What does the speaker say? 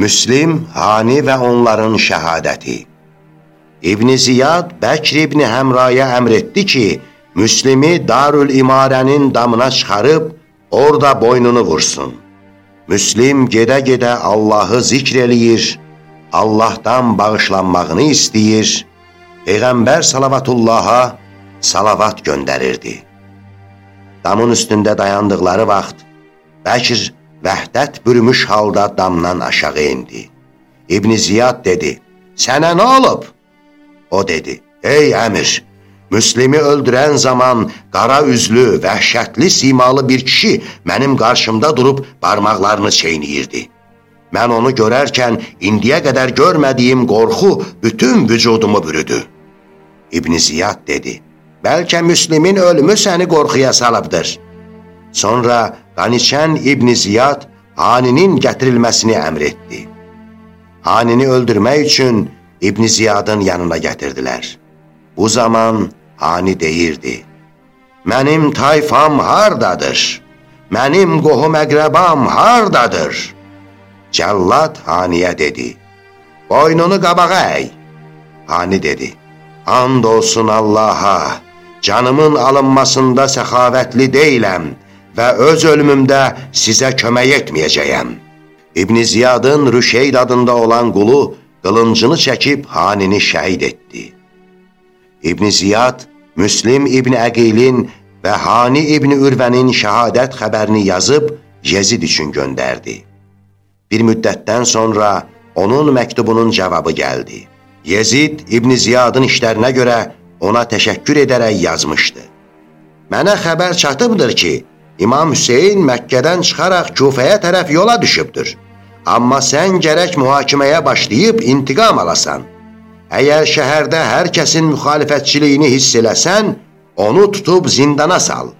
Müslim, Hani və onların şəhadəti İbn Ziyad Bəkr İbn Həmraya əmr etdi ki, Müslimi Darül İmarənin damına çıxarıb, orada boynunu vursun. Müslim gedə-gedə Allahı zikr eləyir, Allahdan bağışlanmağını istəyir, Peyğəmbər salavatullaha salavat göndərirdi. Damın üstündə dayandıqları vaxt Bəkir vəhdət bürümüş halda damdan aşağı indi. İbn Ziyad dedi, sənə nə olub? O dedi, ey əmir, Müslimi öldürən zaman qara üzlü, vəhşətli simalı bir kişi mənim qarşımda durub barmaqlarını çeyniyirdi. Mən onu görərkən indiyə qədər görmədiyim qorxu bütün vücudumu bürüdü. İbn Ziyad dedi, bəlkə Müslimin ölümü səni qorxuya salıbdır. Sonra Qaniçən İbn Ziyad Haninin gətirilməsini əmr etdi. Hanini öldürmək üçün İbn Ziyadın yanına gətirdilər. Bu zaman Hani deyirdi, Mənim tayfam hardadır? Mənim qohum əqrəbam hardadır? Cəllad Haniyə dedi, Boynunu qabağa əy. Hani dedi, And olsun Allaha, canımın alınmasında səxavətli deyiləm və öz ölümümdə sizə kömək etməyəcəyəm. İbn Ziyadın Rüşeyd adında olan qulu qılıncını çəkib Hanini şəhid etdi. İbn Ziyad Müslim İbn Əqilin və Hani İbn Ürvənin şəhadət xəbərini yazıb Yezid üçün göndərdi. Bir müddətdən sonra onun məktubunun cavabı gəldi. Yezid İbn Ziyadın işlərinə görə ona təşəkkür edərək yazmışdı. Mənə xəbər çatıbdır ki, İmam Hüseyin Məkkədən çıxaraq Kufəyə tərəf yola düşübdür. Amma sən gərək mühakiməyə başlayıb intiqam alasan. Əgər şəhərdə hər kəsin müxalifətçiliyini hiss eləsən, onu tutub zindana sal.